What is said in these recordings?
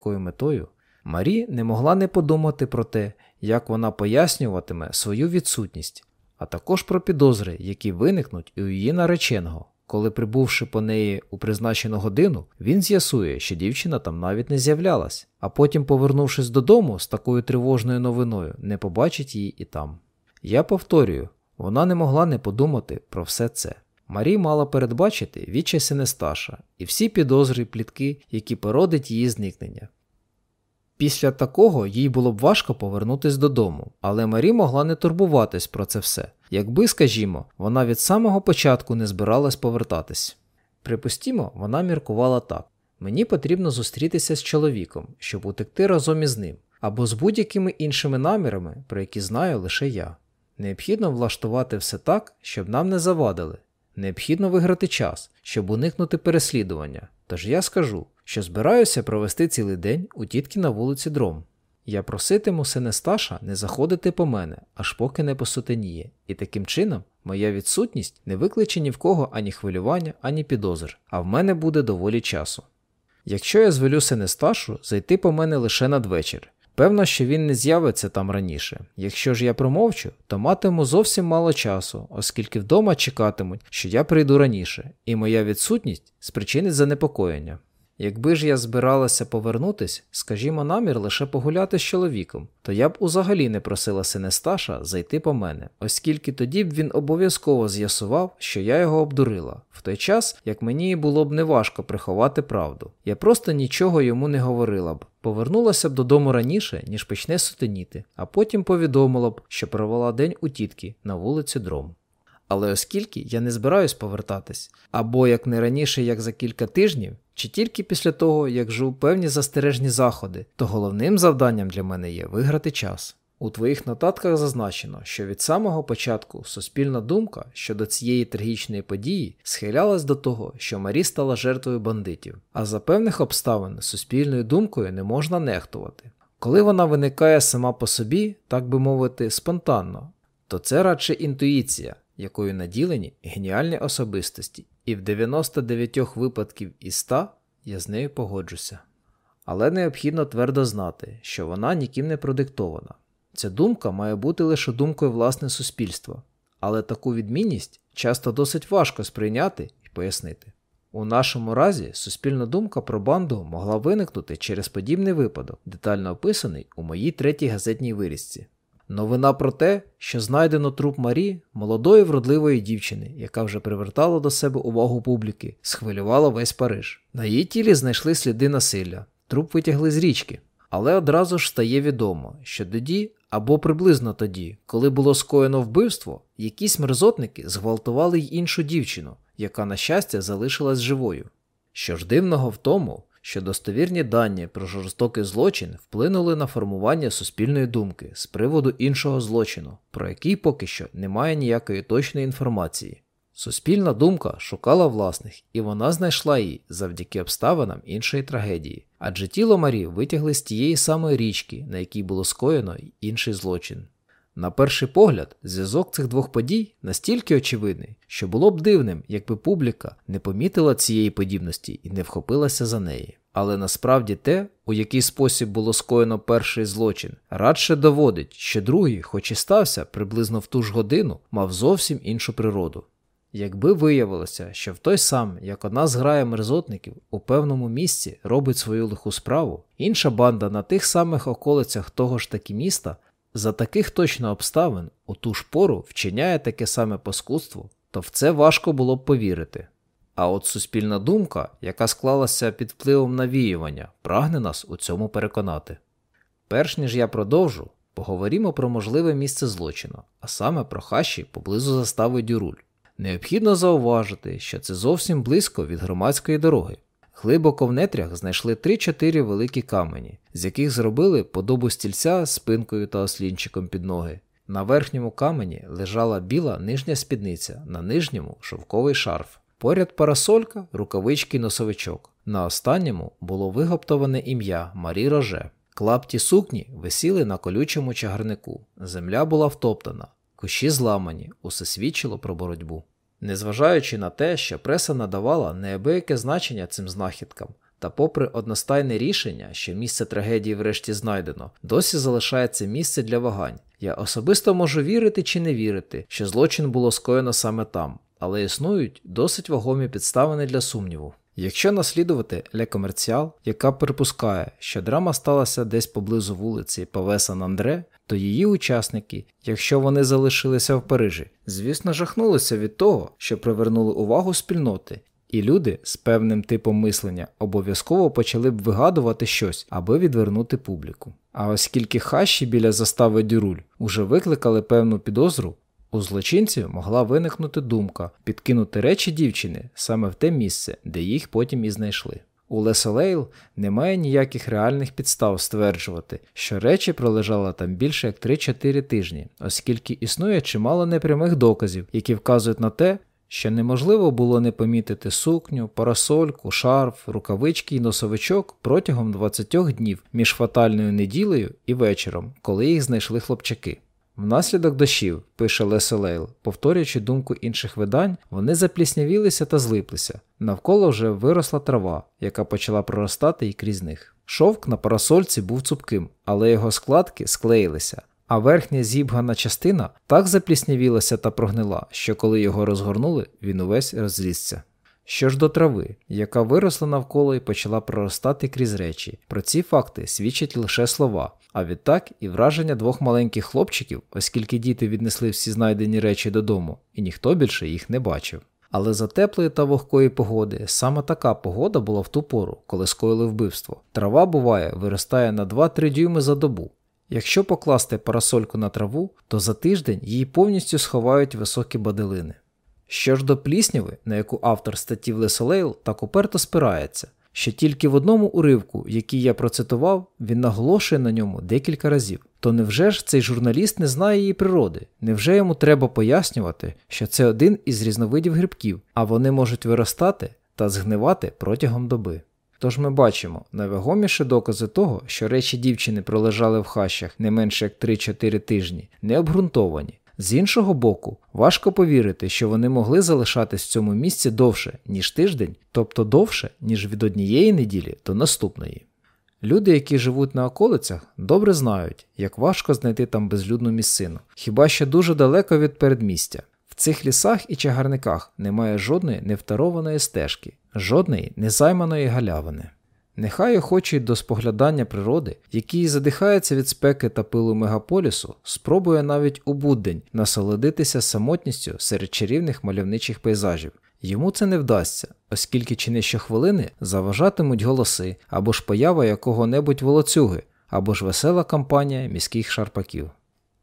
такою метою, Марі не могла не подумати про те, як вона пояснюватиме свою відсутність, а також про підозри, які виникнуть у її нареченого. Коли, прибувши по неї у призначену годину, він з'ясує, що дівчина там навіть не з'являлась, а потім, повернувшись додому з такою тривожною новиною, не побачить її і там. Я повторюю, вона не могла не подумати про все це. Марі мала передбачити відчай Сенесташа і всі підозри плітки, які породить її зникнення. Після такого їй було б важко повернутися додому, але Марі могла не турбуватись про це все, якби, скажімо, вона від самого початку не збиралась повертатись. Припустімо, вона міркувала так: мені потрібно зустрітися з чоловіком, щоб утекти разом із ним, або з будь-якими іншими намірами, про які знаю лише я. Необхідно влаштувати все так, щоб нам не завадили. Необхідно виграти час, щоб уникнути переслідування. Тож я скажу, що збираюся провести цілий день у тітки на вулиці Дром. Я проситиму Сенесташа не заходити по мене, аж поки не посутеніє, і таким чином моя відсутність не викличе ні в кого ані хвилювання, ані підозр, а в мене буде доволі часу. Якщо я звелю Сенесташу зайти по мене лише надвечір, певно, що він не з'явиться там раніше. Якщо ж я промовчу, то матиму зовсім мало часу, оскільки вдома чекатимуть, що я прийду раніше, і моя відсутність спричинить занепокоєння. Якби ж я збиралася повернутись, скажімо, намір лише погуляти з чоловіком, то я б узагалі не просила Синесташа зайти по мене, оскільки тоді б він обов'язково з'ясував, що я його обдурила, в той час, як мені було б неважко приховати правду. Я просто нічого йому не говорила б. Повернулася б додому раніше, ніж почне сутеніти, а потім повідомила б, що провела день у тітки на вулиці Дром. Але оскільки я не збираюсь повертатись, або як не раніше, як за кілька тижнів, чи тільки після того, як жив певні застережні заходи, то головним завданням для мене є виграти час. У твоїх нотатках зазначено, що від самого початку суспільна думка щодо цієї трагічної події схилялась до того, що Марі стала жертвою бандитів, а за певних обставин суспільною думкою не можна нехтувати. Коли вона виникає сама по собі, так би мовити, спонтанно, то це радше інтуїція, якою наділені геніальні особистості, і в 99 випадків із 100 я з нею погоджуся. Але необхідно твердо знати, що вона ніким не продиктована. Ця думка має бути лише думкою власне суспільства, але таку відмінність часто досить важко сприйняти і пояснити. У нашому разі суспільна думка про банду могла виникнути через подібний випадок, детально описаний у моїй третій газетній вирізці. Новина про те, що знайдено труп Марі, молодої вродливої дівчини, яка вже привертала до себе увагу публіки, схвилювала весь Париж. На її тілі знайшли сліди насилля, труп витягли з річки. Але одразу ж стає відомо, що тоді, або приблизно тоді, коли було скоєно вбивство, якісь мерзотники зґвалтували й іншу дівчину, яка, на щастя, залишилась живою. Що ж дивного в тому, що достовірні дані про жорстокий злочин вплинули на формування суспільної думки з приводу іншого злочину, про який поки що немає ніякої точної інформації. Суспільна думка шукала власних, і вона знайшла її завдяки обставинам іншої трагедії, адже тіло Марі витягли з тієї самої річки, на якій було скоєно інший злочин. На перший погляд, зв'язок цих двох подій настільки очевидний, що було б дивним, якби публіка не помітила цієї подібності і не вхопилася за неї. Але насправді те, у який спосіб було скоєно перший злочин, радше доводить, що другий, хоч і стався приблизно в ту ж годину, мав зовсім іншу природу. Якби виявилося, що в той сам, як одна зграя мерзотників у певному місці робить свою лиху справу, інша банда на тих самих околицях того ж таки міста за таких точно обставин у ту ж пору вчиняє таке саме паскудство, то в це важко було б повірити. А от суспільна думка, яка склалася під впливом навіювання, прагне нас у цьому переконати. Перш ніж я продовжу, поговоримо про можливе місце злочину, а саме про хащі поблизу застави Дюруль. Необхідно зауважити, що це зовсім близько від громадської дороги. Глибоко в нетрях знайшли 3-4 великі камені, з яких зробили подобу стільця з спинкою та ослінчиком під ноги. На верхньому камені лежала біла нижня спідниця, на нижньому шовковий шарф. Поряд парасолька, рукавички й носовичок. На останньому було вигаптоване ім'я Марі Роже. Клапті сукні висіли на колючому чагарнику. Земля була втоптана, кущі зламані, усе свідчило про боротьбу. Незважаючи на те, що преса надавала неабияке значення цим знахідкам, Та, попри одностайне рішення, що місце трагедії врешті знайдено, досі залишається місце для вагань. Я особисто можу вірити чи не вірити, що злочин було скоєно саме там, але існують досить вагомі підставини для сумніву. Якщо наслідувати Ле Комерціал, яка припускає, що драма сталася десь поблизу вулиці Павесан Андре, то її учасники, якщо вони залишилися в Парижі, звісно, жахнулися від того, що привернули увагу спільноти, і люди з певним типом мислення обов'язково почали б вигадувати щось, аби відвернути публіку. А оскільки хащі біля застави Дюруль уже викликали певну підозру, у злочинців могла виникнути думка підкинути речі дівчини саме в те місце, де їх потім і знайшли. У Лесолейл немає ніяких реальних підстав стверджувати, що речі пролежали там більше як 3-4 тижні, оскільки існує чимало непрямих доказів, які вказують на те, що неможливо було не помітити сукню, парасольку, шарф, рукавички і носовичок протягом 20 днів між фатальною неділею і вечором, коли їх знайшли хлопчаки. Внаслідок дощів, пише Леселейл, повторюючи думку інших видань, вони запліснявілися та злиплися. Навколо вже виросла трава, яка почала проростати і крізь них. Шовк на парасольці був цупким, але його складки склеїлися, а верхня зібгана частина так запліснявілася та прогнила, що коли його розгорнули, він увесь розлізся. Що ж до трави, яка виросла навколо і почала проростати крізь речі, про ці факти свідчать лише слова, а відтак і враження двох маленьких хлопчиків, оскільки діти віднесли всі знайдені речі додому, і ніхто більше їх не бачив. Але за теплої та вогкої погоди саме така погода була в ту пору, коли скоїли вбивство. Трава буває, виростає на 2-3 дюйми за добу. Якщо покласти парасольку на траву, то за тиждень її повністю сховають високі баделини. Що ж до плісняви, на яку автор статті Лесолейл так уперто спирається, що тільки в одному уривку, який я процитував, він наголошує на ньому декілька разів. То невже ж цей журналіст не знає її природи? Невже йому треба пояснювати, що це один із різновидів грибків, а вони можуть виростати та згнивати протягом доби? Тож ми бачимо найвагоміші докази того, що речі дівчини пролежали в хащах не менше як 3-4 тижні, не обґрунтовані. З іншого боку, важко повірити, що вони могли залишатись в цьому місці довше, ніж тиждень, тобто довше, ніж від однієї неділі до наступної. Люди, які живуть на околицях, добре знають, як важко знайти там безлюдну місцину, хіба що дуже далеко від передмістя. В цих лісах і чагарниках немає жодної невтарованої стежки, жодної незайманої галявини. Нехай охочий до споглядання природи, який задихається від спеки та пилу мегаполісу, спробує навіть у буддень насолодитися самотністю серед чарівних мальовничих пейзажів. Йому це не вдасться, оскільки чи не щохвилини заважатимуть голоси або ж поява якого-небудь волоцюги, або ж весела кампанія міських шарпаків.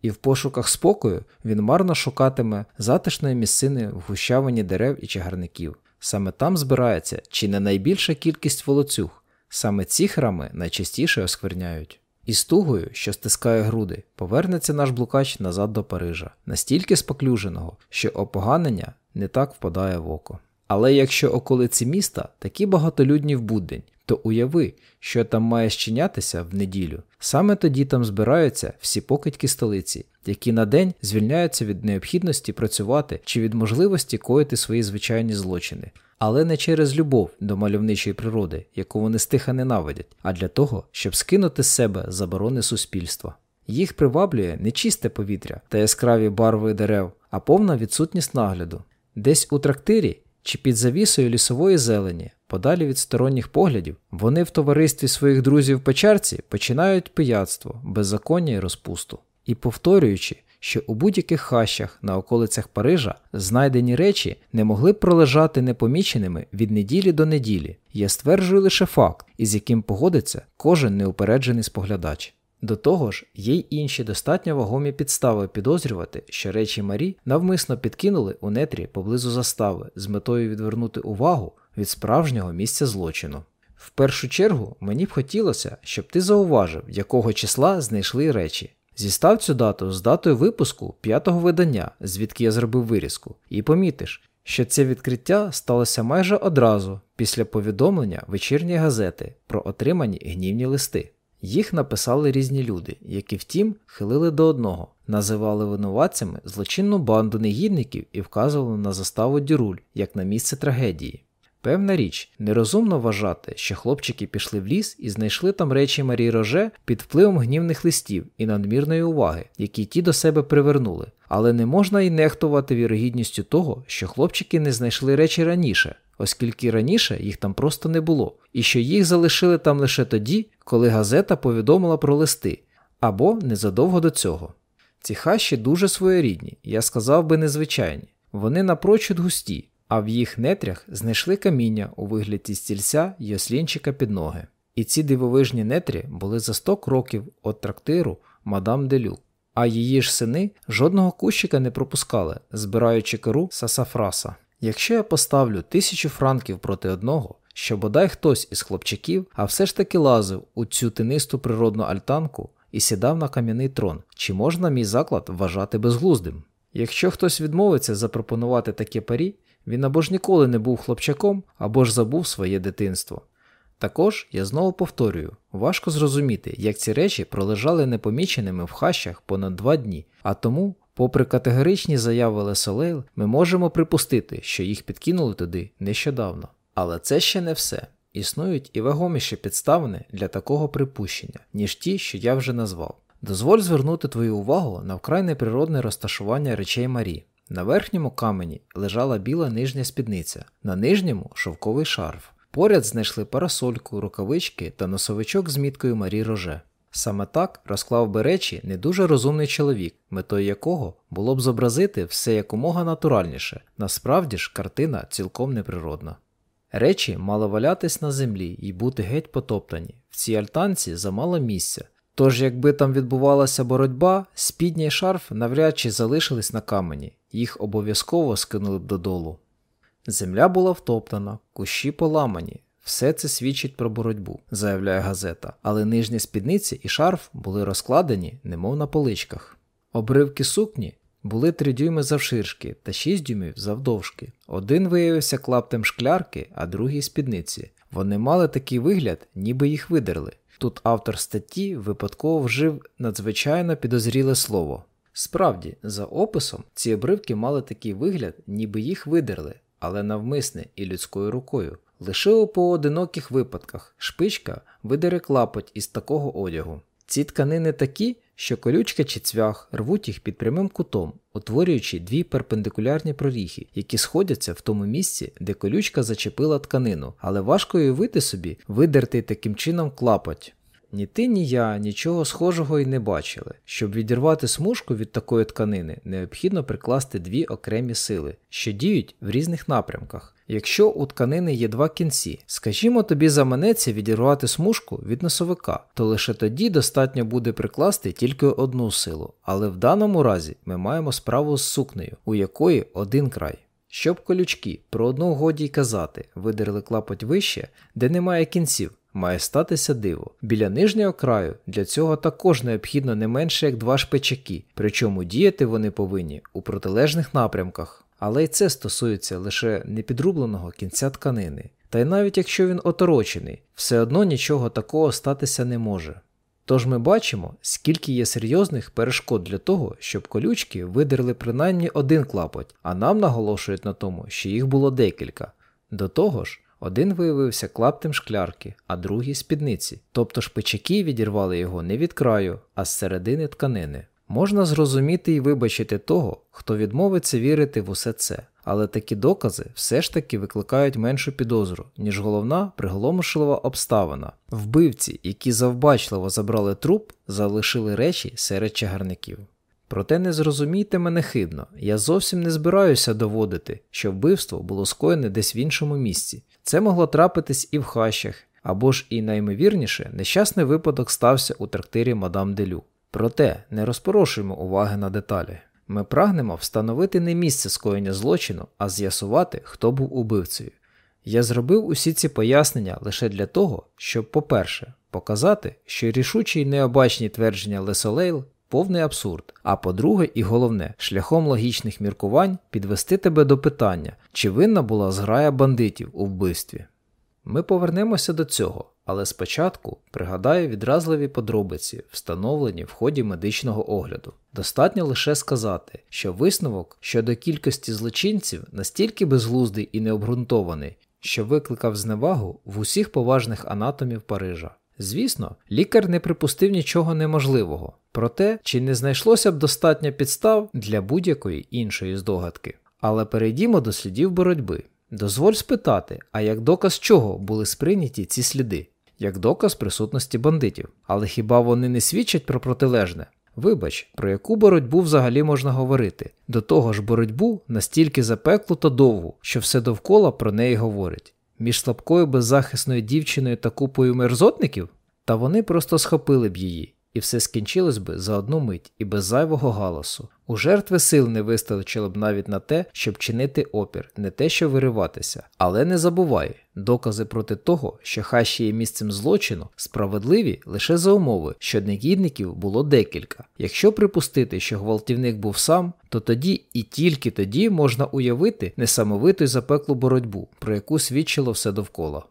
І в пошуках спокою він марно шукатиме затишної місцини в гущавині дерев і чагарників. Саме там збирається чи не найбільша кількість волоцюг. Саме ці храми найчастіше оскверняють. І з тугою, що стискає груди, повернеться наш блукач назад до Парижа, настільки споклюженого, що опоганення не так впадає в око. Але якщо околиці міста такі багатолюдні в буддень, то уяви, що там має щинятися в неділю. Саме тоді там збираються всі покидьки столиці, які на день звільняються від необхідності працювати чи від можливості коїти свої звичайні злочини але не через любов до мальовничої природи, яку вони стиха ненавидять, а для того, щоб скинути з себе заборони суспільства. Їх приваблює не чисте повітря та яскраві барви дерев, а повна відсутність нагляду. Десь у трактирі чи під завісою лісової зелені, подалі від сторонніх поглядів, вони в товаристві своїх друзів печерці починають пияцтво, беззаконня і розпусту. І повторюючи, що у будь-яких хащах на околицях Парижа знайдені речі не могли б пролежати непоміченими від неділі до неділі. Я стверджую лише факт, із яким погодиться кожен неупереджений споглядач. До того ж, є й інші достатньо вагомі підстави підозрювати, що речі Марі навмисно підкинули у нетрі поблизу застави з метою відвернути увагу від справжнього місця злочину. В першу чергу мені б хотілося, щоб ти зауважив, якого числа знайшли речі, Зістав цю дату з датою випуску п'ятого видання, звідки я зробив вирізку, і помітиш, що це відкриття сталося майже одразу після повідомлення вечірньої газети про отримані гнівні листи. Їх написали різні люди, які, втім, хилили до одного, називали винуватцями злочинну банду негідників і вказували на заставу дюруль як на місце трагедії. Певна річ, нерозумно вважати, що хлопчики пішли в ліс і знайшли там речі Марі Роже під впливом гнівних листів і надмірної уваги, які ті до себе привернули. Але не можна й нехтувати вірогідністю того, що хлопчики не знайшли речі раніше, оскільки раніше їх там просто не було, і що їх залишили там лише тоді, коли газета повідомила про листи, або незадовго до цього. Ці хащі дуже своєрідні, я сказав би незвичайні. Вони напрочуд густі, а в їх нетрях знайшли каміння у вигляді стільця й ослінчика під ноги. І ці дивовижні нетрі були за сто кроків від трактиру мадам Делю, а її ж сини жодного кущика не пропускали, збираючи керу сасафраса. Якщо я поставлю тисячу франків проти одного, що бодай хтось із хлопчаків, а все ж таки лазив у цю тинисту природну альтанку і сідав на кам'яний трон, чи можна мій заклад вважати безглуздим? Якщо хтось відмовиться запропонувати таке парі, він або ж ніколи не був хлопчаком, або ж забув своє дитинство. Також я знову повторюю, важко зрозуміти, як ці речі пролежали непоміченими в хащах понад два дні, а тому, попри категоричні заяви Лесолейл, ми можемо припустити, що їх підкинули туди нещодавно. Але це ще не все. Існують і вагоміші підставини для такого припущення, ніж ті, що я вже назвав. Дозволь звернути твою увагу на вкрай неприродне розташування речей Марі. На верхньому камені лежала біла нижня спідниця, на нижньому шовковий шарф. Поряд знайшли парасольку, рукавички та носовичок з міткою Марі Роже. Саме так розклав би речі не дуже розумний чоловік, метою якого було б зобразити все якомога натуральніше, насправді ж картина цілком неприродна. Речі мали валятись на землі і бути геть потоптані. В цій альтанці замало місця. Тож, якби там відбувалася боротьба, спідня й шарф навряд чи залишились на камені, їх обов'язково скинули б додолу. Земля була втоптана, кущі поламані. Все це свідчить про боротьбу, заявляє газета, але нижні спідниці і шарф були розкладені, немов на поличках. Обривки сукні були 3 дюйми завширшки та 6 дюймів завдовжки. Один виявився клаптем шклярки, а другий спідниці. Вони мали такий вигляд, ніби їх видерли. Тут автор статті випадково вжив надзвичайно підозріле слово. Справді, за описом, ці обривки мали такий вигляд, ніби їх видерли, але навмисне і людською рукою. Лише у поодиноких випадках шпичка видере клапоть із такого одягу. Ці тканини такі, що колючка чи цвях рвуть їх під прямим кутом, утворюючи дві перпендикулярні проріхи, які сходяться в тому місці, де колючка зачепила тканину, але важко уявити собі видерти таким чином клапоть. Ні ти, ні я нічого схожого й не бачили. Щоб відірвати смужку від такої тканини, необхідно прикласти дві окремі сили, що діють в різних напрямках. Якщо у тканини є два кінці, скажімо, тобі заманеться відірвати смужку від носовика, то лише тоді достатньо буде прикласти тільки одну силу, але в даному разі ми маємо справу з сукнею, у якої один край. Щоб колючки про одну годі й казати, видерли клапоть вище, де немає кінців, має статися диво. Біля нижнього краю для цього також необхідно не менше як два шпичаки, причому діяти вони повинні у протилежних напрямках. Але й це стосується лише непідрубленого кінця тканини. Та й навіть якщо він оторочений, все одно нічого такого статися не може. Тож ми бачимо, скільки є серйозних перешкод для того, щоб колючки видерли принаймні один клапоть, а нам наголошують на тому, що їх було декілька. До того ж, один виявився клаптем шклярки, а другий спідниці, тобто шпичаки відірвали його не від краю, а з середини тканини. Можна зрозуміти і вибачити того, хто відмовиться вірити в усе це, але такі докази все ж таки викликають меншу підозру, ніж головна приголомшлива обставина. Вбивці, які завбачливо забрали труп, залишили речі серед чагарників. Проте не зрозумійте мене хибно, я зовсім не збираюся доводити, що вбивство було скоєне десь в іншому місці. Це могло трапитись і в хащах, або ж і наймовірніше, нещасний випадок стався у трактирі мадам Делю. Проте не розпорошуємо уваги на деталі. Ми прагнемо встановити не місце скоєння злочину, а з'ясувати, хто був убивцею. Я зробив усі ці пояснення лише для того, щоб, по-перше, показати, що рішучі й необачні твердження Лесолейл повний абсурд, а по-друге, і головне, шляхом логічних міркувань підвести тебе до питання, чи винна була зграя бандитів у вбивстві. Ми повернемося до цього, але спочатку пригадаю відразливі подробиці, встановлені в ході медичного огляду. Достатньо лише сказати, що висновок щодо кількості злочинців настільки безглуздий і необґрунтований, що викликав зневагу в усіх поважних анатомів Парижа. Звісно, лікар не припустив нічого неможливого, проте чи не знайшлося б достатньо підстав для будь-якої іншої здогадки. Але перейдімо до слідів боротьби. Дозволь спитати, а як доказ чого були сприйняті ці сліди? Як доказ присутності бандитів. Але хіба вони не свідчать про протилежне? Вибач, про яку боротьбу взагалі можна говорити? До того ж, боротьбу настільки запеклу та довгу, що все довкола про неї говорить. Між слабкою беззахисною дівчиною та купою мерзотників? Та вони просто схопили б її, і все скінчилось би за одну мить і без зайвого галасу. У жертви сил не вистачило б навіть на те, щоб чинити опір, не те, що вириватися. Але не забувай, докази проти того, що хащі є місцем злочину, справедливі лише за умови, що негідників було декілька. Якщо припустити, що гвалтівник був сам, то тоді і тільки тоді можна уявити несамовиту й запеклу боротьбу, про яку свідчило все довкола.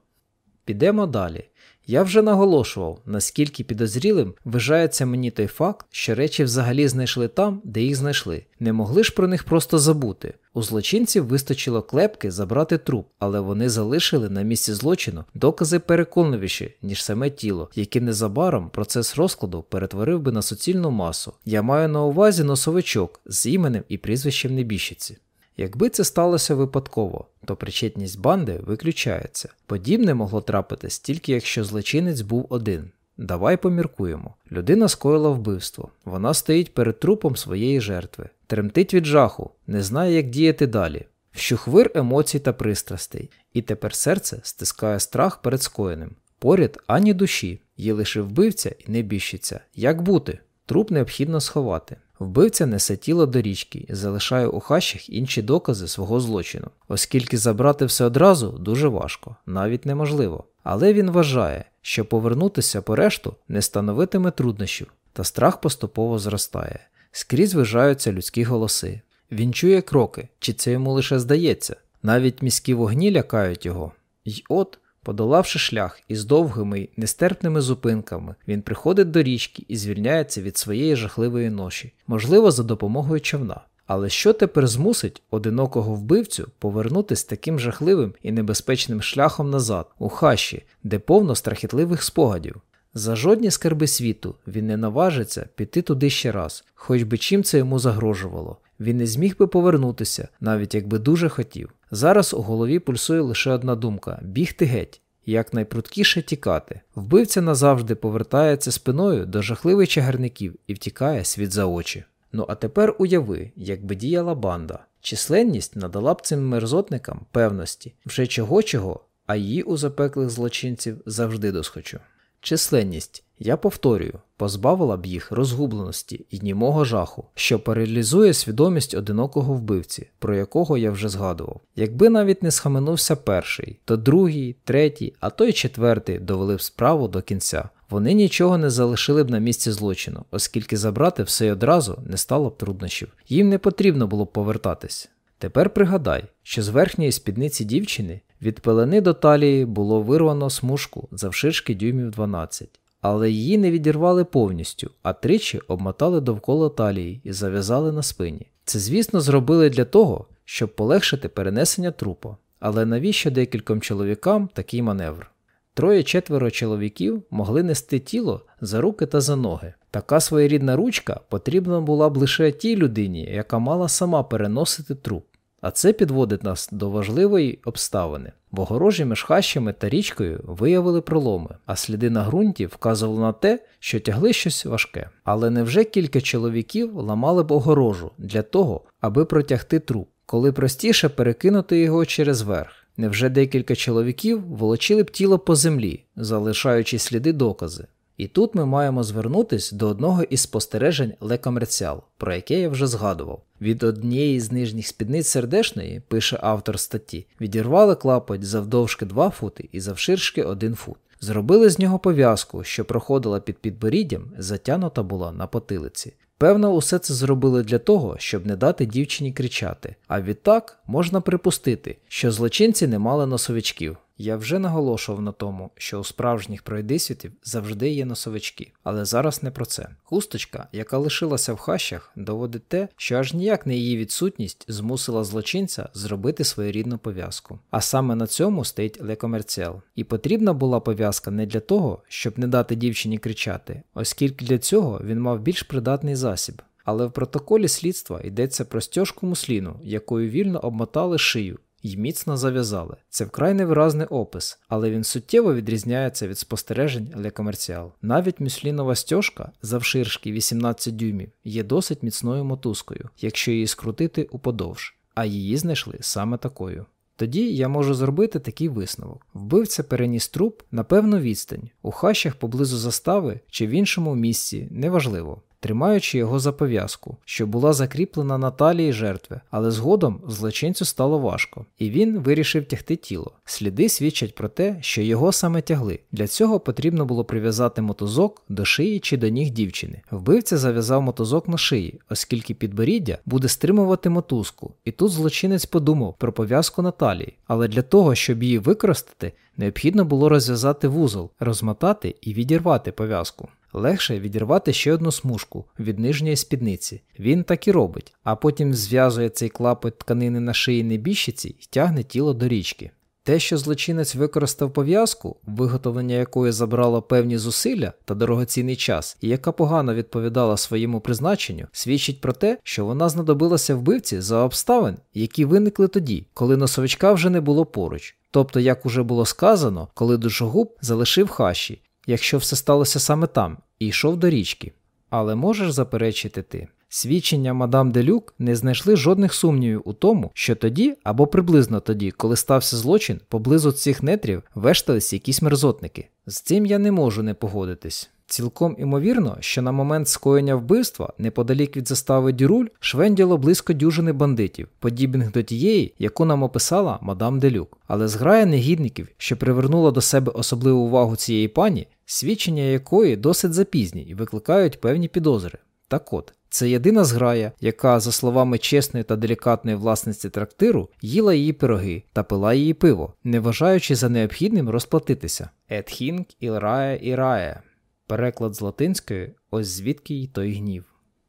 Підемо далі. Я вже наголошував, наскільки підозрілим вважається мені той факт, що речі взагалі знайшли там, де їх знайшли. Не могли ж про них просто забути. У злочинців вистачило клепки забрати труп, але вони залишили на місці злочину докази переконливіші, ніж саме тіло, яке незабаром процес розкладу перетворив би на суцільну масу. Я маю на увазі носовичок з іменем і прізвищем небіжчиці. Якби це сталося випадково, то причетність банди виключається. Подібне могло трапитись тільки якщо злочинець був один. Давай поміркуємо. Людина скоїла вбивство. Вона стоїть перед трупом своєї жертви, тремтить від жаху, не знає, як діяти далі. Вщухвир емоцій та пристрастей, і тепер серце стискає страх перед скоєним. Поряд ані душі, є лише вбивця і не біщиться. Як бути? Труп необхідно сховати. Вбивця несе тіло до річки і залишає у хащах інші докази свого злочину, оскільки забрати все одразу дуже важко, навіть неможливо. Але він вважає, що повернутися по решту не становитиме труднощів, та страх поступово зростає. Скрізь вижаються людські голоси. Він чує кроки, чи це йому лише здається. Навіть міські вогні лякають його. І от Подолавши шлях із довгими й нестерпними зупинками, він приходить до річки і звільняється від своєї жахливої ноші, можливо, за допомогою човна. Але що тепер змусить одинокого вбивцю повернутися таким жахливим і небезпечним шляхом назад, у хащі, де повно страхітливих спогадів? За жодні скарби світу він не наважиться піти туди ще раз, хоч би чим це йому загрожувало. Він не зміг би повернутися, навіть якби дуже хотів. Зараз у голові пульсує лише одна думка бігти геть, якнайпруткіше тікати. Вбивця назавжди повертається спиною до жахливих чагарників і втікає світ за очі. Ну а тепер уяви, якби діяла банда. Численність надала б цим мерзотникам певності, вже чого чого, а її у запеклих злочинців завжди досхочу. Численність, я повторюю, позбавила б їх розгубленості і німого жаху, що паралізує свідомість одинокого вбивці, про якого я вже згадував. Якби навіть не схаменувся перший, то другий, третій, а то й четвертий довели б справу до кінця. Вони нічого не залишили б на місці злочину, оскільки забрати все й одразу не стало б труднощів. Їм не потрібно було б повертатись. Тепер пригадай, що з верхньої спідниці дівчини від пелени до талії було вирвано смужку завширшки дюймів 12, але її не відірвали повністю, а тричі обмотали довкола талії і зав'язали на спині. Це, звісно, зробили для того, щоб полегшити перенесення трупа. Але навіщо декільком чоловікам такий маневр? Троє-четверо чоловіків могли нести тіло за руки та за ноги. Така своєрідна ручка потрібна була б лише тій людині, яка мала сама переносити труп. А це підводить нас до важливої обставини. В огорожі між хащами та річкою виявили проломи, а сліди на ґрунті вказували на те, що тягли щось важке. Але невже кілька чоловіків ламали б огорожу для того, аби протягти труп, коли простіше перекинути його через верх? Невже декілька чоловіків волочили б тіло по землі, залишаючи сліди докази? І тут ми маємо звернутися до одного із спостережень Ле Комерціал, про яке я вже згадував. Від однієї з нижніх спідниць сердешної, пише автор статті, відірвали клапоть завдовжки 2 фути і завширшки 1 фут. Зробили з нього пов'язку, що проходила під підборіддям, затянута була на потилиці. Певно, усе це зробили для того, щоб не дати дівчині кричати, а відтак можна припустити, що злочинці не мали носовичків. Я вже наголошував на тому, що у справжніх пройдисвітів завжди є носовички, але зараз не про це. Хусточка, яка лишилася в хащах, доводить те, що аж ніяк не її відсутність змусила злочинця зробити своєрідну пов'язку. А саме на цьому стоїть лекомерціал. І потрібна була пов'язка не для того, щоб не дати дівчині кричати, оскільки для цього він мав більш придатний засіб. Але в протоколі слідства йдеться про стяжку мусліну, якою вільно обмотали шию і міцно зав'язали. Це вкрай невиразний опис, але він суттєво відрізняється від спостережень Ле Комерціал. Навіть мюслінова стяжка завширшки 18 дюймів є досить міцною мотузкою, якщо її скрутити уподовж, а її знайшли саме такою. Тоді я можу зробити такий висновок: вбивця переніс труп на певну відстань, у хащах поблизу застави чи в іншому місці, неважливо тримаючи його за пов'язку, що була закріплена на талії жертви, але згодом злочинцю стало важко, і він вирішив тягти тіло. Сліди свідчать про те, що його саме тягли. Для цього потрібно було прив'язати мотузок до шиї чи до ніг дівчини. Вбивця зав'язав мотузок на шиї, оскільки підборіддя буде стримувати мотузку, і тут злочинець подумав про пов'язку на талії, але для того, щоб її використати, необхідно було розв'язати вузол, розмотати і відірвати пов'язку. Легше відірвати ще одну смужку від нижньої спідниці. Він так і робить, а потім зв'язує цей клапоть тканини на шиї небіжчиці і тягне тіло до річки. Те, що злочинець використав пов'язку, виготовлення якої забрало певні зусилля та дорогоцінний час, і яка погано відповідала своєму призначенню, свідчить про те, що вона знадобилася вбивці за обставин, які виникли тоді, коли носовичка вже не було поруч. Тобто, як уже було сказано, коли душогуб залишив хащі, якщо все сталося саме там, і йшов до річки. Але можеш заперечити ти? Свідчення мадам Делюк не знайшли жодних сумнівів у тому, що тоді або приблизно тоді, коли стався злочин, поблизу цих нетрів вештались якісь мерзотники. З цим я не можу не погодитись. Цілком імовірно, що на момент скоєння вбивства, неподалік від застави Дюруль, швенділо близько дюжини бандитів, подібних до тієї, яку нам описала мадам Делюк. Але зграя негідників, що привернула до себе особливу увагу цієї пані, свідчення якої досить запізні і викликають певні підозри. Так от, це єдина зграя, яка, за словами чесної та делікатної власниці трактиру, їла її пироги та пила її пиво, не вважаючи за необхідним розплатитися. Ет хінк ілрая ірая. Переклад з латинської ось звідки й той гнів.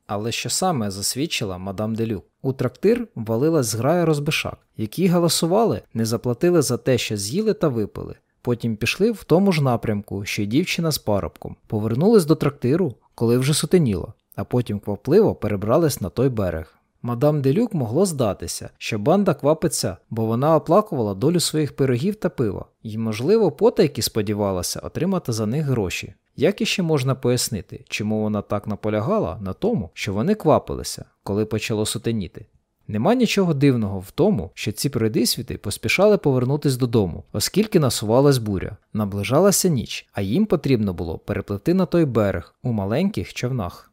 Але що саме засвідчила мадам Делюк? У трактир валилась зграя розбишак, які галасували, не заплатили за те, що з'їли та випили. Потім пішли в тому ж напрямку, що й дівчина з парубком, повернулись до трактиру, коли вже сутеніло, а потім квапливо перебрались на той берег. Мадам Делюк могло здатися, що банда квапиться, бо вона оплакувала долю своїх пирогів та пива, і, можливо, потайки сподівалася отримати за них гроші. Як іще можна пояснити, чому вона так наполягала на тому, що вони квапилися, коли почало сутеніти? Нема нічого дивного в тому, що ці пройдисвіти поспішали повернутись додому, оскільки насувалась буря, наближалася ніч, а їм потрібно було перепливти на той берег у маленьких човнах.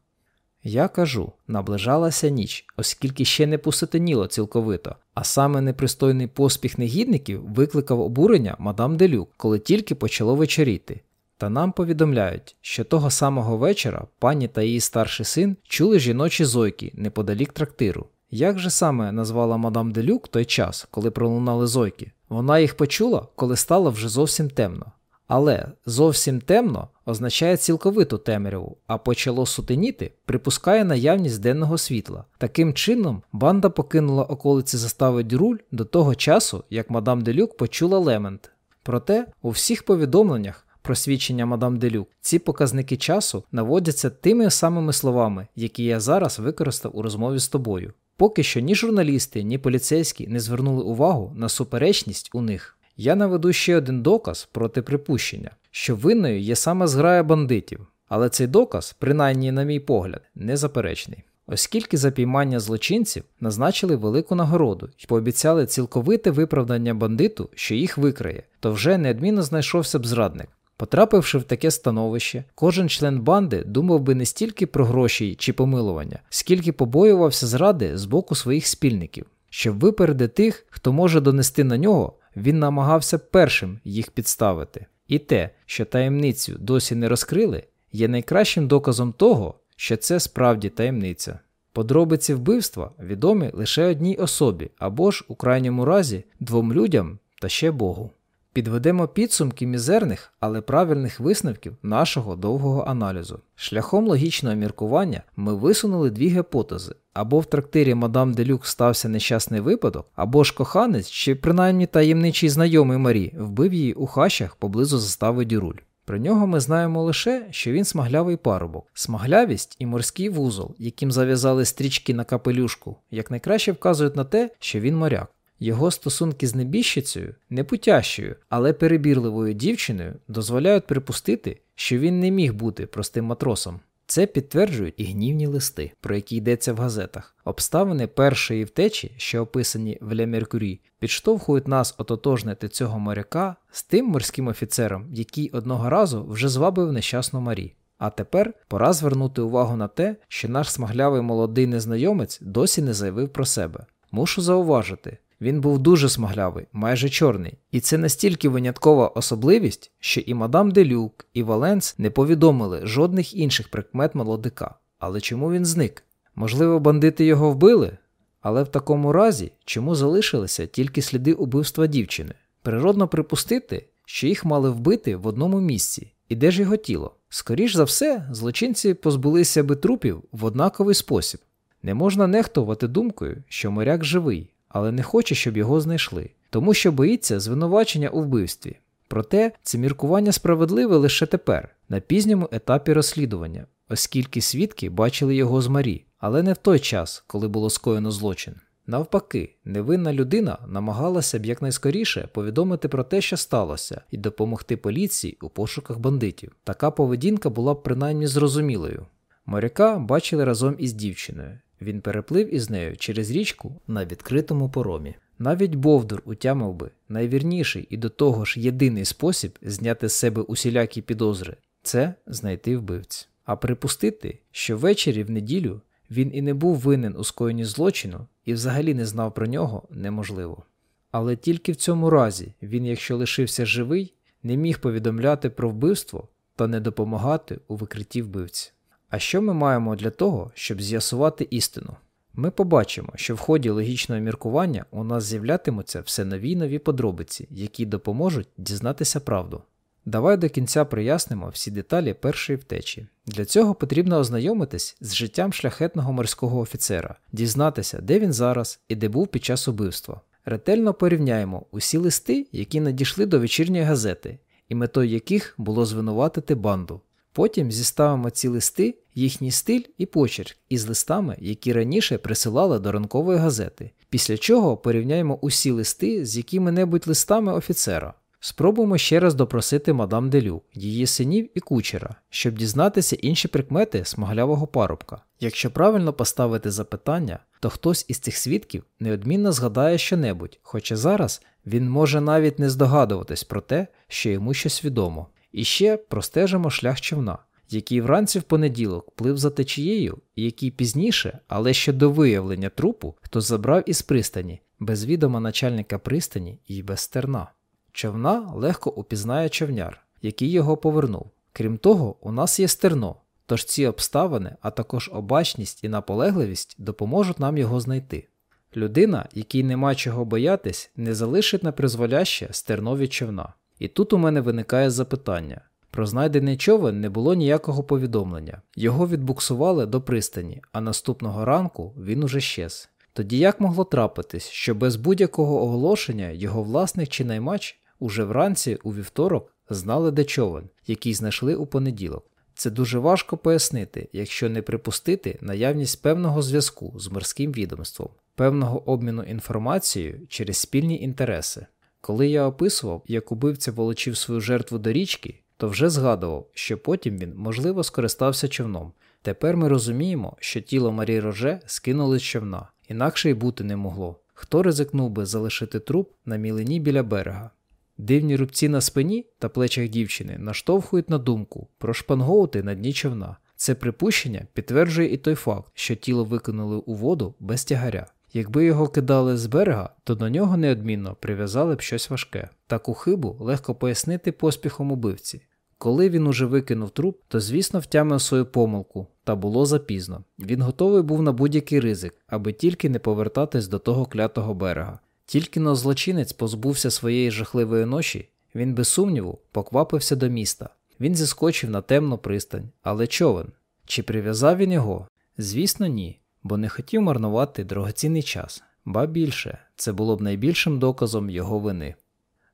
Я кажу, наближалася ніч, оскільки ще не посутеніло цілковито, а саме непристойний поспіх негідників викликав обурення мадам Делюк, коли тільки почало вечоріти. Та нам повідомляють, що того самого вечора пані та її старший син чули жіночі зойки неподалік трактиру. Як же саме назвала мадам Делюк той час, коли пролунали зойки? Вона їх почула, коли стало вже зовсім темно. Але зовсім темно означає цілковиту темряву, а почало сутеніти припускає наявність денного світла. Таким чином, банда покинула околиці застави Дюруль до того часу, як мадам Делюк почула лемент. Проте у всіх повідомленнях про свідчення мадам Делюк ці показники часу наводяться тими самими словами, які я зараз використав у розмові з тобою. Поки що ні журналісти, ні поліцейські не звернули увагу на суперечність у них. Я наведу ще один доказ проти припущення, що винною є саме зграя бандитів, але цей доказ, принаймні, на мій погляд, незаперечний. Оскільки за піймання злочинців назначили велику нагороду і пообіцяли цілковите виправдання бандиту, що їх викриє, то вже неодмінно знайшовся б зрадник. Потрапивши в таке становище, кожен член банди думав би не стільки про гроші чи помилування, скільки побоювався зради з боку своїх спільників. Щоб випередити тих, хто може донести на нього, він намагався першим їх підставити. І те, що таємницю досі не розкрили, є найкращим доказом того, що це справді таємниця. Подробиці вбивства відомі лише одній особі або ж, у крайньому разі, двом людям та ще Богу. Підведемо підсумки мізерних, але правильних висновків нашого довгого аналізу. Шляхом логічного міркування ми висунули дві гіпотези. Або в трактирі мадам Делюк стався нещасний випадок, або ж коханець, чи принаймні таємничий знайомий Марі вбив її у хащах поблизу застави Дюруль. Про нього ми знаємо лише, що він смаглявий парубок. Смаглявість і морський вузол, яким зав'язали стрічки на капелюшку, якнайкраще вказують на те, що він моряк. Його стосунки з небіжчицею, не путящою, але перебірливою дівчиною дозволяють припустити, що він не міг бути простим матросом. Це підтверджують і гнівні листи, про які йдеться в газетах. Обставини першої втечі, що описані в Ля Меркурі, підштовхують нас ототожнити цього моряка з тим морським офіцером, який одного разу вже звабив нещасну Марі. А тепер пора звернути увагу на те, що наш смаглявий молодий незнайомець досі не заявив про себе. Мушу зауважити, він був дуже смаглявий, майже чорний, і це настільки виняткова особливість, що і мадам Делюк, і Валенс не повідомили жодних інших прикмет молодика. Але чому він зник? Можливо, бандити його вбили? Але в такому разі чому залишилися тільки сліди убивства дівчини? Природно припустити, що їх мали вбити в одному місці, і де ж його тіло? Скоріш за все, злочинці позбулися би трупів в однаковий спосіб. Не можна нехтувати думкою, що моряк живий, але не хоче, щоб його знайшли, тому що боїться звинувачення у вбивстві. Проте це міркування справедливе лише тепер, на пізньому етапі розслідування, оскільки свідки бачили його з Марі, але не в той час, коли було скоєно злочин. Навпаки, невинна людина намагалася б якнайскоріше повідомити про те, що сталося, і допомогти поліції у пошуках бандитів. Така поведінка була б принаймні зрозумілою. Моряка бачили разом із дівчиною. Він переплив із нею через річку на відкритому поромі. Навіть Бовдур утямив би найвірніший і до того ж єдиний спосіб зняти з себе усілякі підозри це знайти вбивць. А припустити, що ввечері в неділю він і не був винен у скоєнні злочину і взагалі не знав про нього неможливо. Але тільки в цьому разі він, якщо лишився живий, не міг повідомляти про вбивство та не допомагати у викритті вбивці. А що ми маємо для того, щоб з'ясувати істину? Ми побачимо, що в ході логічного міркування у нас з'являтимуться все нові нові подробиці, які допоможуть дізнатися правду. Давай до кінця прояснимо всі деталі першої втечі. Для цього потрібно ознайомитись з життям шляхетного морського офіцера, дізнатися, де він зараз і де був під час убивства. Ретельно порівняємо усі листи, які надійшли до вечірньої газети, і метою яких було звинуватити банду. Потім зіставимо ці листи, їхній стиль і почерк із листами, які раніше присилали до ранкової газети, після чого порівняємо усі листи з якими-небудь листами офіцера. Спробуємо ще раз допросити мадам Делю, її синів і кучера, щоб дізнатися інші прикмети смаглявого парубка. Якщо правильно поставити запитання, то хтось із цих свідків неодмінно згадає щонебудь, хоча зараз він може навіть не здогадуватись про те, що йому щось відомо. І ще простежимо шлях човна, який вранці в понеділок плив за течією, і який пізніше, але ще до виявлення трупу, хто забрав із пристані, без відома начальника пристані і без стерна. Човна легко упізнає човняр, який його повернув. Крім того, у нас є стерно, тож ці обставини, а також обачність і наполегливість допоможуть нам його знайти. Людина, якій нема чого боятись, не залишить на призволяще стерно від човна. І тут у мене виникає запитання. Про знайдений човен не було ніякого повідомлення. Його відбуксували до пристані, а наступного ранку він уже щез. Тоді як могло трапитись, що без будь-якого оголошення його власник чи наймач уже вранці у вівторок знали, де човен, який знайшли у понеділок. Це дуже важко пояснити, якщо не припустити наявність певного зв'язку з морським відомством, певного обміну інформацією через спільні інтереси. Коли я описував, як убивця волочив свою жертву до річки, то вже згадував, що потім він, можливо, скористався човном. Тепер ми розуміємо, що тіло Марії Роже скинули з човна, інакше й бути не могло. Хто ризикнув би залишити труп на мілині біля берега? Дивні рубці на спині та плечах дівчини наштовхують на думку про шпангоути на дні човна. Це припущення підтверджує і той факт, що тіло викинули у воду без тягаря. Якби його кидали з берега, то до нього неодмінно прив'язали б щось важке. Таку хибу легко пояснити поспіхом убивці. Коли він уже викинув труп, то звісно втямив свою помилку, та було запізно. Він готовий був на будь-який ризик, аби тільки не повертатись до того клятого берега. Тільки но злочинець позбувся своєї жахливої ноші, Він без сумніву поквапився до міста. Він зіскочив на темну пристань, але човен. Чи прив'язав він його? Звісно, ні, бо не хотів марнувати дорогоцінний час, ба більше, це було б найбільшим доказом його вини.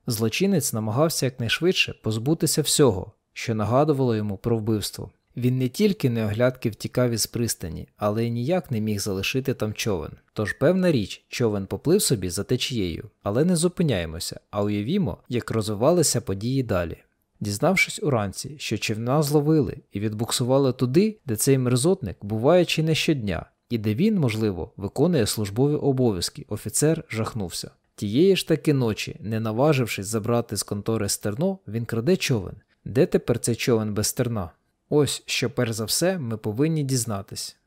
Злочинець намагався якнайшвидше позбутися всього, що нагадувало йому про вбивство. Він не тільки неоглядки втікав із пристані, але й ніяк не міг залишити там човен. Тож, певна річ, човен поплив собі за течією, але не зупиняємося, а уявімо, як розвивалися події далі. Дізнавшись уранці, що човна зловили і відбуксували туди, де цей мерзотник буває чи не щодня, і де він, можливо, виконує службові обов'язки, офіцер жахнувся. Тієї ж таки ночі, не наважившись забрати з контори стерно, він краде човен. Де тепер цей човен без стерна? Ось що перш за все ми повинні дізнатись.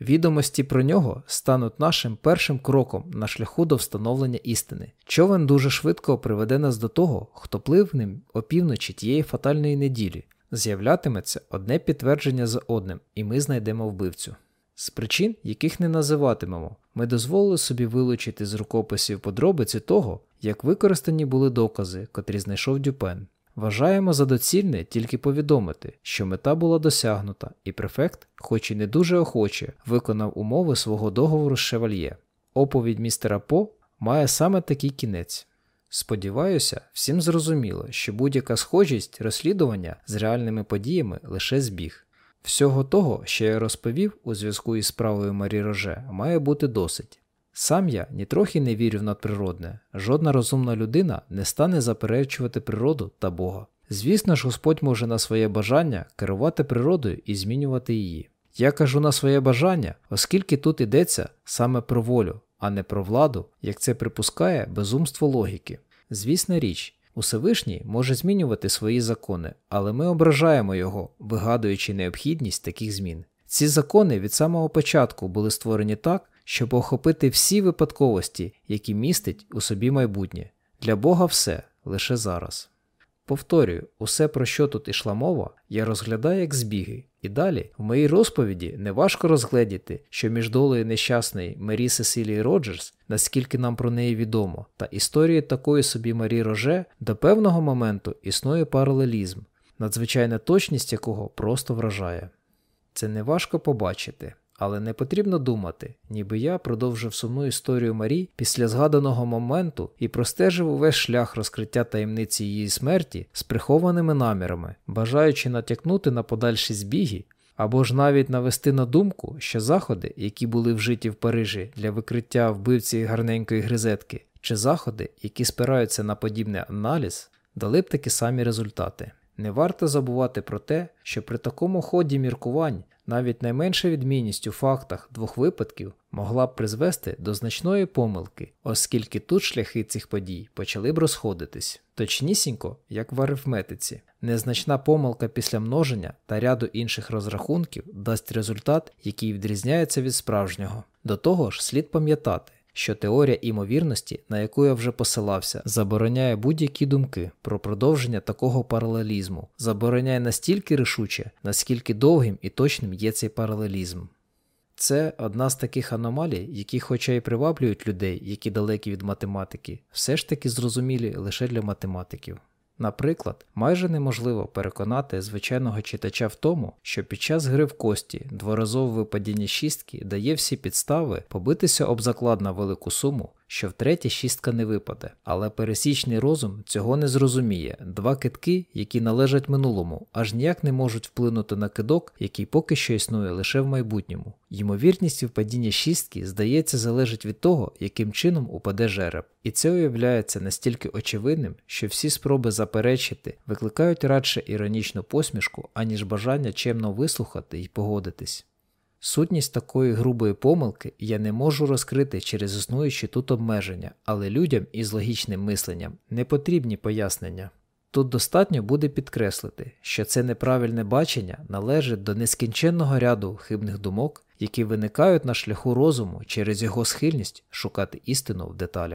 Відомості про нього стануть нашим першим кроком на шляху до встановлення істини. Човен дуже швидко приведе нас до того, хто плив ним опівночі тієї фатальної неділі. З'являтиметься одне підтвердження за одним, і ми знайдемо вбивцю. З причин, яких не називатимемо, ми дозволили собі вилучити з рукописів подробиці того, як використані були докази, котрі знайшов Дюпен. Вважаємо за доцільне тільки повідомити, що мета була досягнута, і префект, хоч і не дуже охоче, виконав умови свого договору з шевальє. Оповідь містера По має саме такий кінець. Сподіваюся, всім зрозуміло, що будь-яка схожість розслідування з реальними подіями лише збіг. Всього того, що я розповів у зв'язку із справою Марі Роже, має бути досить. Сам я нітрохи не вірю в надприродне, жодна розумна людина не стане заперечувати природу та Бога. Звісно ж, Господь може на своє бажання керувати природою і змінювати її. Я кажу на своє бажання, оскільки тут йдеться саме про волю, а не про владу, як це припускає безумство логіки. Звісна річ, Усевишній може змінювати свої закони, але ми ображаємо його, вигадуючи необхідність таких змін. Ці закони від самого початку були створені так, щоб охопити всі випадковості, які містить у собі майбутнє. Для Бога все лише зараз. Повторюю, усе, про що тут ішла мова, я розглядаю як збіги, і далі в моїй розповіді неважко розгледіти, що між долею нещасної Мері Сесілії Роджерс, наскільки нам про неї відомо, та історією такої собі Марі Роже до певного моменту існує паралелізм, надзвичайна точність якого просто вражає. Це неважко побачити. Але не потрібно думати, ніби я продовжив сумну історію Марі після згаданого моменту і простежив увесь шлях розкриття таємниці її смерті з прихованими намірами, бажаючи натякнути на подальші збіги, або ж навіть навести на думку, що заходи, які були вжиті в Парижі для викриття вбивці гарненької гризетки, чи заходи, які спираються на подібний аналіз, дали б такі самі результати. Не варто забувати про те, що при такому ході міркувань навіть найменша відмінність у фактах двох випадків могла б призвести до значної помилки, оскільки тут шляхи цих подій почали б розходитись, точнісінько, як в арифметиці. Незначна помилка після множення та ряду інших розрахунків дасть результат, який відрізняється від справжнього. До того ж, слід пам'ятати, що теорія імовірності, на яку я вже посилався, забороняє будь-які думки про продовження такого паралелізму, забороняє настільки рішуче, наскільки довгим і точним є цей паралелізм. Це одна з таких аномалій, які, хоча й приваблюють людей, які далекі від математики, все ж таки зрозумілі лише для математиків. Наприклад, майже неможливо переконати звичайного читача в тому, що під час гри в кості дворазове випадіння шістки дає всі підстави побитися об заклад на велику суму, що втретє шістка не випаде, але пересічний розум цього не зрозуміє. Два китки, які належать минулому, аж ніяк не можуть вплинути на кидок, який поки що існує лише в майбутньому. Ймовірність впадіння шістки, здається, залежить від того, яким чином упаде жереб. І це уявляється настільки очевидним, що всі спроби заперечити викликають радше іронічну посмішку, аніж бажання чемно вислухати і погодитись. Сутність такої грубої помилки я не можу розкрити через існуючі тут обмеження, але людям із логічним мисленням не потрібні пояснення. Тут достатньо буде підкреслити, що це неправильне бачення належить до нескінченного ряду хибних думок, які виникають на шляху розуму через його схильність шукати істину в деталях.